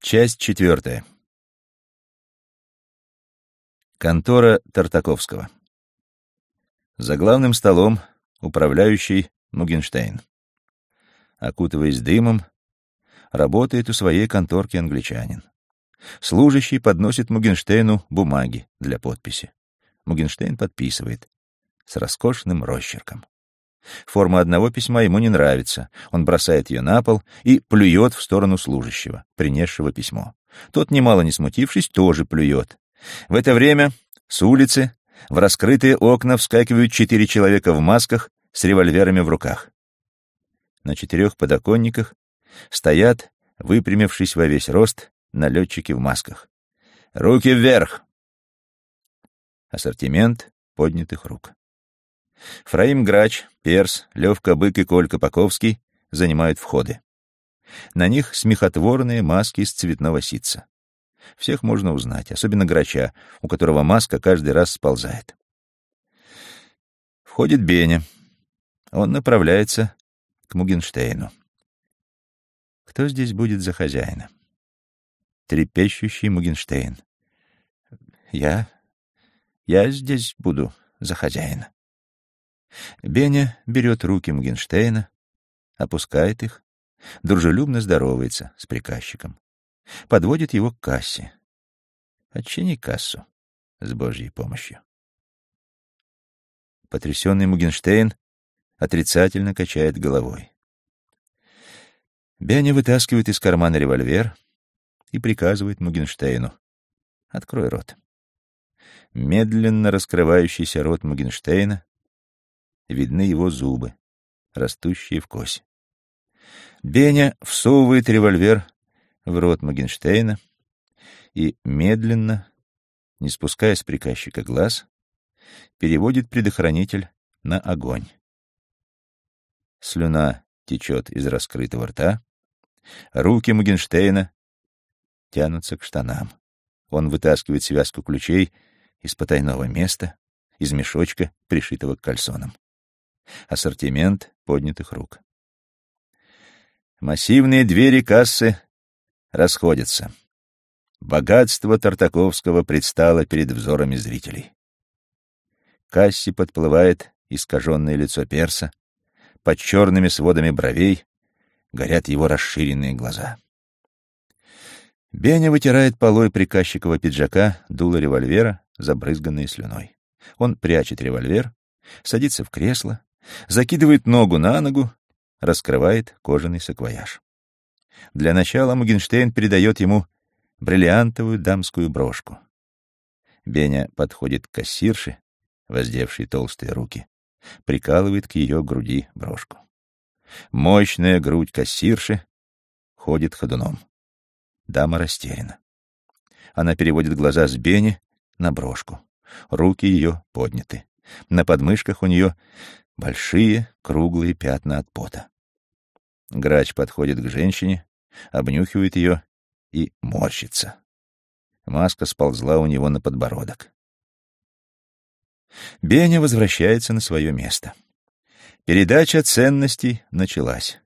Часть четвертая. Контора Тартаковского. За главным столом управляющий Мугенштейн. Окутываясь дымом, работает у своей конторки англичанин. Служащий подносит Мугенштейну бумаги для подписи. Мугенштейн подписывает с роскошным росчерком. Форма одного письма ему не нравится. Он бросает ее на пол и плюет в сторону служащего, принесшего письмо. Тот, немало не смутившись, тоже плюет. В это время с улицы в раскрытые окна вскакивают четыре человека в масках с револьверами в руках. На четырех подоконниках стоят, выпрямившись во весь рост, налетчики в масках. «Руки вверх!» Ассортимент поднятых рук. Фраим Грач, Перс, Левка Бык и Колька Паковский занимают входы. На них смехотворные маски из цветного ситца. Всех можно узнать, особенно Грача, у которого маска каждый раз сползает. Входит Беня. Он направляется к Мугенштейну. Кто здесь будет за хозяина? Трепещущий Мугенштейн. Я... я здесь буду за хозяина. Беня берет руки Мугенштейна, опускает их, дружелюбно здоровается с приказчиком, подводит его к кассе. Отчини кассу с Божьей помощью. Потрясенный Мугенштейн отрицательно качает головой. Беня вытаскивает из кармана револьвер и приказывает Мугенштейну «Открой рот». Медленно раскрывающийся рот Мугенштейна видны его зубы, растущие в косе. Беня всовывает револьвер в рот Магенштейна и медленно, не спуская с приказчика глаз, переводит предохранитель на огонь. Слюна течет из раскрытого рта, руки Магенштейна тянутся к штанам. Он вытаскивает связку ключей из потайного места, из мешочка, пришитого к кальсонам ассортимент поднятых рук. Массивные двери кассы расходятся. Богатство Тартаковского предстало перед взорами зрителей. Касси подплывает искаженное лицо перса, под черными сводами бровей горят его расширенные глаза. Беня вытирает полой приказчикова пиджака дуло револьвера, забрызганное слюной. Он прячет револьвер, садится в кресло, закидывает ногу на ногу, раскрывает кожаный саквояж. Для начала Мугенштейн передает ему бриллиантовую дамскую брошку. Беня подходит к кассирше, воздевшей толстые руки, прикалывает к ее груди брошку. Мощная грудь кассирши ходит ходуном. Дама растеряна. Она переводит глаза с Бени на брошку. Руки ее подняты. На подмышках у нее большие круглые пятна от пота. Грач подходит к женщине, обнюхивает ее и морщится. Маска сползла у него на подбородок. Беня возвращается на свое место. Передача ценностей началась.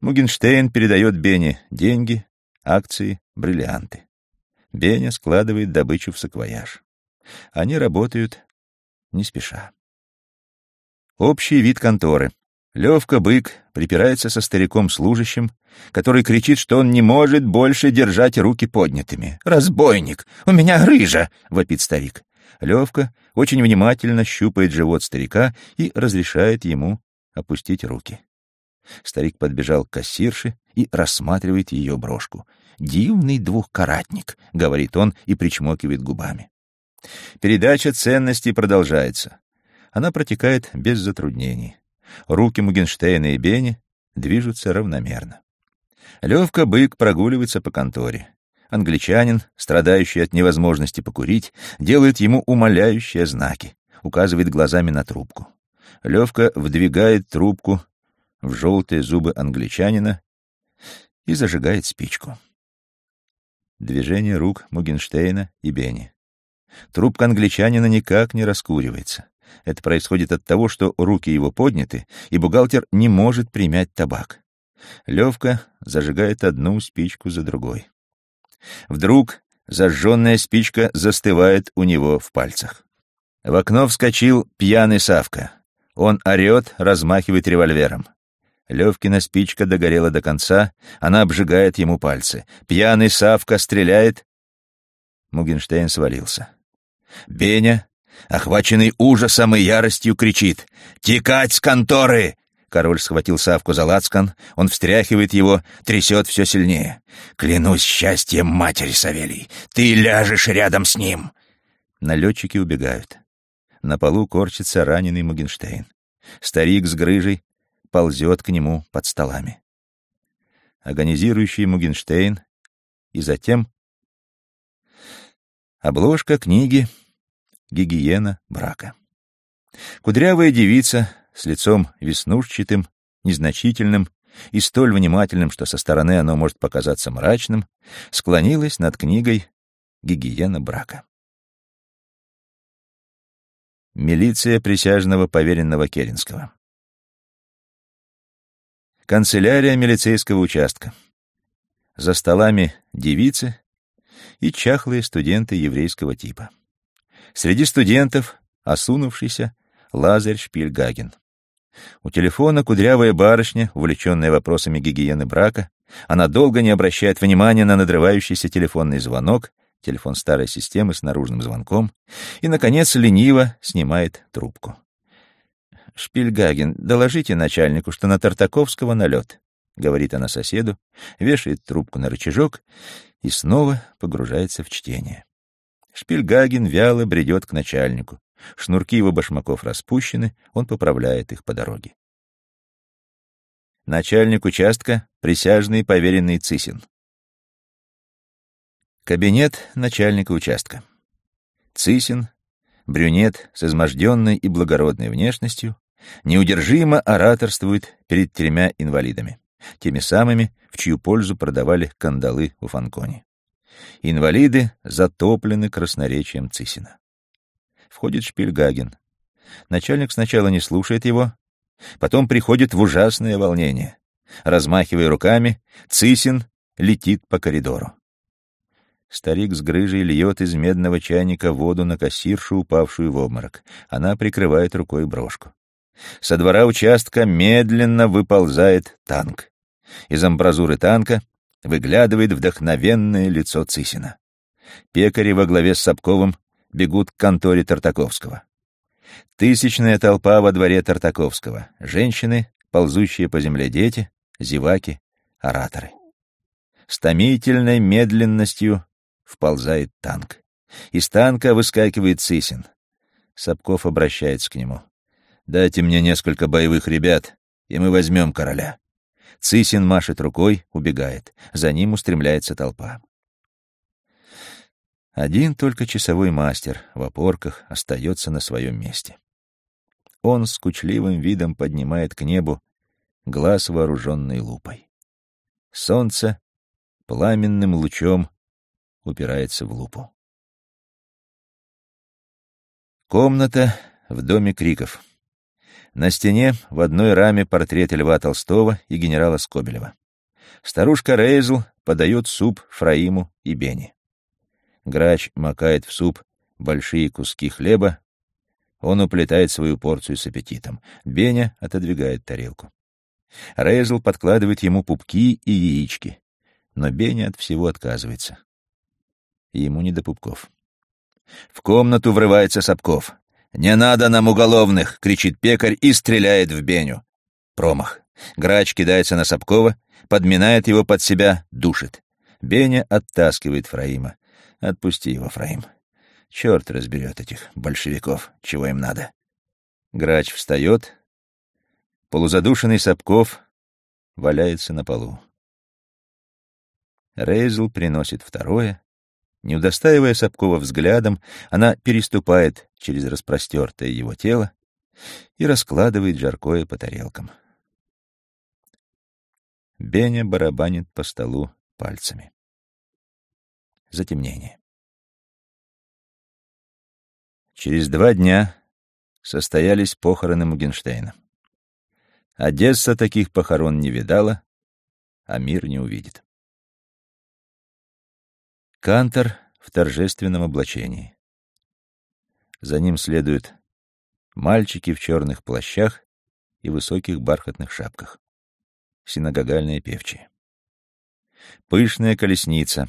Мугенштейн передает Бене деньги, акции, бриллианты. Беня складывает добычу в саквояж. Они работают не спеша. Общий вид конторы. Левка Бык припирается со стариком-служащим, который кричит, что он не может больше держать руки поднятыми. «Разбойник! У меня рыжа!» — вопит старик. Левка очень внимательно щупает живот старика и разрешает ему опустить руки. Старик подбежал к кассирше и рассматривает ее брошку. «Дивный двухкаратник», — говорит он и причмокивает губами. Передача ценностей продолжается. Она протекает без затруднений. Руки Мугенштейна и Бени движутся равномерно. Левка Бык прогуливается по конторе. Англичанин, страдающий от невозможности покурить, делает ему умоляющие знаки, указывает глазами на трубку. Левка вдвигает трубку в желтые зубы англичанина и зажигает спичку. Движение рук Мугенштейна и Бени. Трубка англичанина никак не раскуривается. Это происходит от того, что руки его подняты, и бухгалтер не может примять табак. Левка зажигает одну спичку за другой. Вдруг зажженная спичка застывает у него в пальцах. В окно вскочил пьяный Савка. Он орет, размахивает револьвером. Левкина спичка догорела до конца, она обжигает ему пальцы. Пьяный Савка стреляет. Мугенштейн свалился. Беня, охваченный ужасом и яростью, кричит «Текать с конторы!» Король схватил Савку за лацкан, он встряхивает его, трясет все сильнее. «Клянусь счастьем матери Савелий, ты ляжешь рядом с ним!» Налетчики убегают. На полу корчится раненый Мугенштейн. Старик с грыжей ползет к нему под столами. Агонизирующий Мугенштейн и затем обложка книги «Гигиена брака». Кудрявая девица с лицом веснушчатым, незначительным и столь внимательным, что со стороны оно может показаться мрачным, склонилась над книгой «Гигиена брака». Милиция присяжного поверенного Керенского. Канцелярия милицейского участка. За столами девицы и чахлые студенты еврейского типа. Среди студентов осунувшийся Лазарь Шпильгаген. У телефона кудрявая барышня, увлеченная вопросами гигиены брака. Она долго не обращает внимания на надрывающийся телефонный звонок, телефон старой системы с наружным звонком, и, наконец, лениво снимает трубку. «Шпильгаген, доложите начальнику, что на Тартаковского налет», — говорит она соседу, вешает трубку на рычажок и снова погружается в чтение. Шпильгаген вяло бредет к начальнику. Шнурки его башмаков распущены, он поправляет их по дороге. Начальник участка, присяжный поверенный Цисин. Кабинет начальника участка. Цисин, брюнет с изможденной и благородной внешностью, неудержимо ораторствует перед тремя инвалидами, теми самыми, в чью пользу продавали кандалы у Фанкони. Инвалиды затоплены красноречием Цисина. Входит Шпильгаген. Начальник сначала не слушает его, потом приходит в ужасное волнение. Размахивая руками, Цисин летит по коридору. Старик с грыжей льет из медного чайника воду на кассиршу, упавшую в обморок. Она прикрывает рукой брошку. Со двора участка медленно выползает танк. Из амбразуры танка выглядывает вдохновенное лицо Цисина. Пекари во главе с Сапковым бегут к конторе Тартаковского. Тысячная толпа во дворе Тартаковского. Женщины, ползущие по земле дети, зеваки, ораторы. С томительной медленностью вползает танк. Из танка выскакивает Цисин. Сапков обращается к нему. «Дайте мне несколько боевых ребят, и мы возьмем короля». Цисин машет рукой, убегает. За ним устремляется толпа. Один только часовой мастер в опорках остается на своем месте. Он с кучливым видом поднимает к небу глаз вооруженной лупой. Солнце пламенным лучом упирается в лупу. Комната в доме Криков. На стене в одной раме портрет Льва Толстого и генерала Скобелева. Старушка Рейзл подает суп Фраиму и Бене. Грач макает в суп большие куски хлеба. Он уплетает свою порцию с аппетитом. Беня отодвигает тарелку. Рейзл подкладывает ему пупки и яички. Но Беня от всего отказывается. Ему не до пупков. В комнату врывается Сапков. «Не надо нам уголовных!» — кричит пекарь и стреляет в Беню. Промах. Грач кидается на Сапкова, подминает его под себя, душит. Беня оттаскивает Фраима. Отпусти его, Фраим. Черт разберет этих большевиков, чего им надо. Грач встает. Полузадушенный Сапков валяется на полу. Рейзл приносит второе. Не удостаивая Сапкова взглядом, она переступает через распростертое его тело и раскладывает жаркое по тарелкам. Беня барабанит по столу пальцами затемнение. Через два дня состоялись похороны Мугенштейна. Одесса таких похорон не видала, а мир не увидит. Кантор в торжественном облачении. За ним следуют мальчики в черных плащах и высоких бархатных шапках. Синагогальные певчие. Пышная колесница.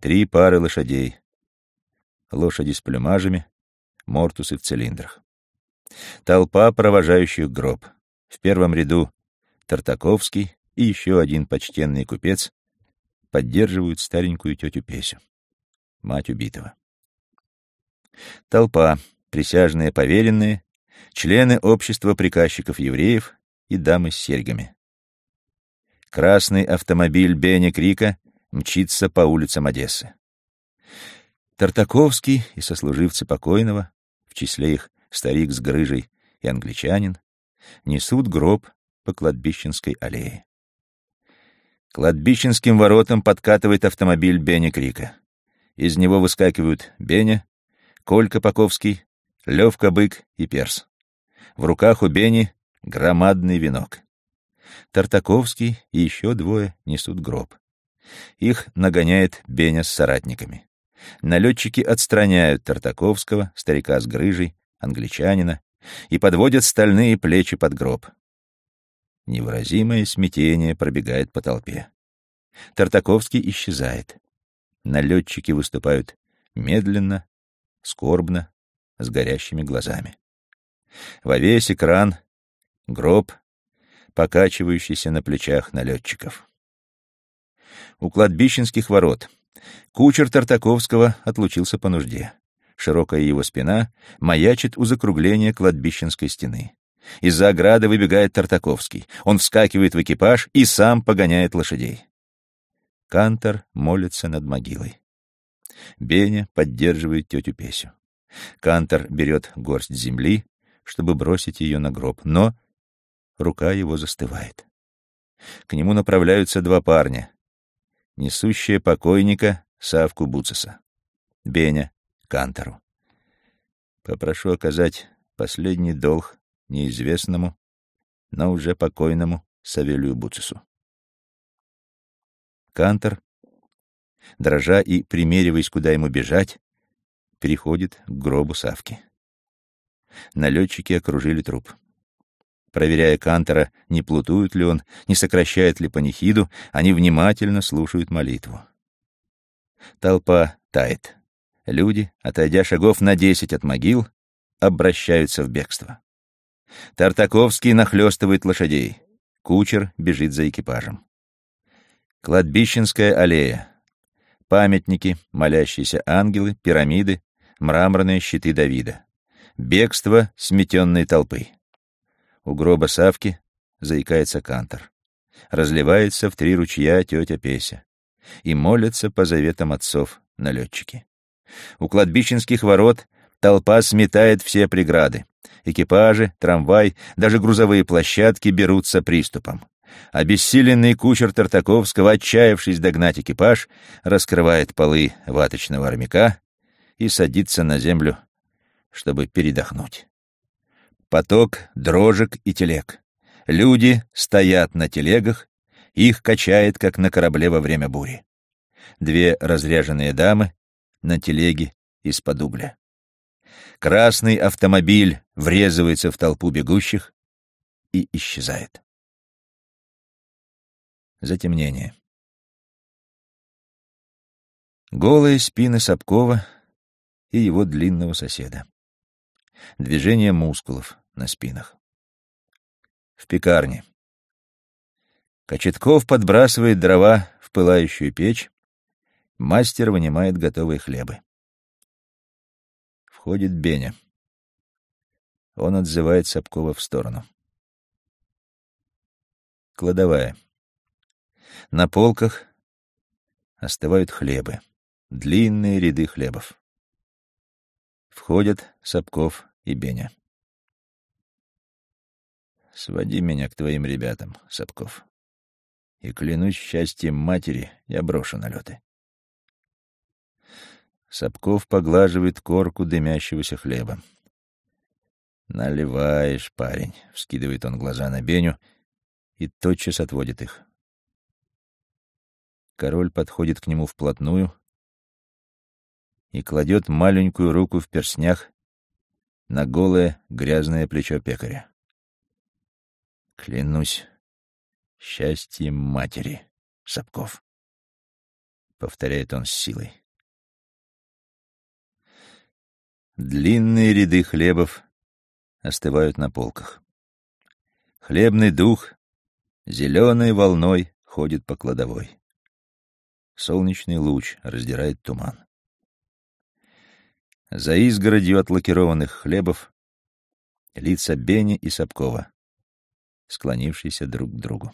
Три пары лошадей. Лошади с плюмажами, мортусы в цилиндрах. Толпа провожающих гроб. В первом ряду Тартаковский и еще один почтенный купец поддерживают старенькую тетю Песю, мать убитого. Толпа, присяжные поверенные, члены общества приказчиков евреев и дамы с серьгами. Красный автомобиль Бенни Крика мчится по улицам Одессы. Тартаковский и сослуживцы покойного, в числе их старик с грыжей и англичанин, несут гроб по кладбищенской аллее. Кладбищенским воротам подкатывает автомобиль Беня Крика. Из него выскакивают Беня, Колька Паковский, Левка Бык и Перс. В руках у Бени громадный венок. Тартаковский и еще двое несут гроб. Их нагоняет Беня с соратниками. Налетчики отстраняют Тартаковского, старика с грыжей, англичанина, и подводят стальные плечи под гроб. Невыразимое смятение пробегает по толпе. Тартаковский исчезает. Налетчики выступают медленно, скорбно, с горящими глазами. Во весь экран — гроб, покачивающийся на плечах налетчиков. У кладбищенских ворот кучер Тартаковского отлучился по нужде. Широкая его спина маячит у закругления кладбищенской стены. Из-за ограды выбегает Тартаковский. Он вскакивает в экипаж и сам погоняет лошадей. Кантор молится над могилой. Беня поддерживает тетю Песю. Кантор берет горсть земли, чтобы бросить ее на гроб, но рука его застывает. К нему направляются два парня, несущие покойника Савку Буцеса. Беня Кантору. Попрошу оказать последний долг неизвестному, но уже покойному Савелию Буцису. Кантор, дрожа и примериваясь, куда ему бежать, переходит к гробу Савки. Налетчики окружили труп. Проверяя Кантора, не плутует ли он, не сокращает ли панихиду, они внимательно слушают молитву. Толпа тает. Люди, отойдя шагов на десять от могил, обращаются в бегство. Тартаковский нахлёстывает лошадей. Кучер бежит за экипажем. Кладбищенская аллея. Памятники, молящиеся ангелы, пирамиды, мраморные щиты Давида. Бегство сметенной толпы. У гроба Савки заикается кантор. Разливается в три ручья тетя Песя. И молятся по заветам отцов налетчики. У кладбищенских ворот толпа сметает все преграды. Экипажи, трамвай, даже грузовые площадки берутся приступом. Обессиленный кучер Тартаковского, отчаявшись догнать экипаж, раскрывает полы ваточного армяка и садится на землю, чтобы передохнуть. Поток дрожек и телег. Люди стоят на телегах, их качает, как на корабле во время бури. Две разряженные дамы на телеге из-под угля. Красный автомобиль врезывается в толпу бегущих и исчезает. Затемнение. Голые спины Сапкова и его длинного соседа. Движение мускулов на спинах. В пекарне. Кочетков подбрасывает дрова в пылающую печь, мастер вынимает готовые хлебы. Входит Беня. Он отзывает Сапкова в сторону. Кладовая. На полках остывают хлебы. Длинные ряды хлебов. Входят Сапков и Беня. «Своди меня к твоим ребятам, Сапков. И клянусь счастьем матери, я брошу налеты. Сапков поглаживает корку дымящегося хлеба. «Наливаешь, парень», — вскидывает он глаза на Беню и тотчас отводит их. Король подходит к нему вплотную, и кладет маленькую руку в перстнях на голое грязное плечо пекаря. Клянусь счастьем матери, Сапков, — повторяет он с силой. Длинные ряды хлебов остывают на полках. Хлебный дух зеленой волной ходит по кладовой. Солнечный луч раздирает туман. За изгородью от лакированных хлебов лица Бени и Сапкова, склонившиеся друг к другу.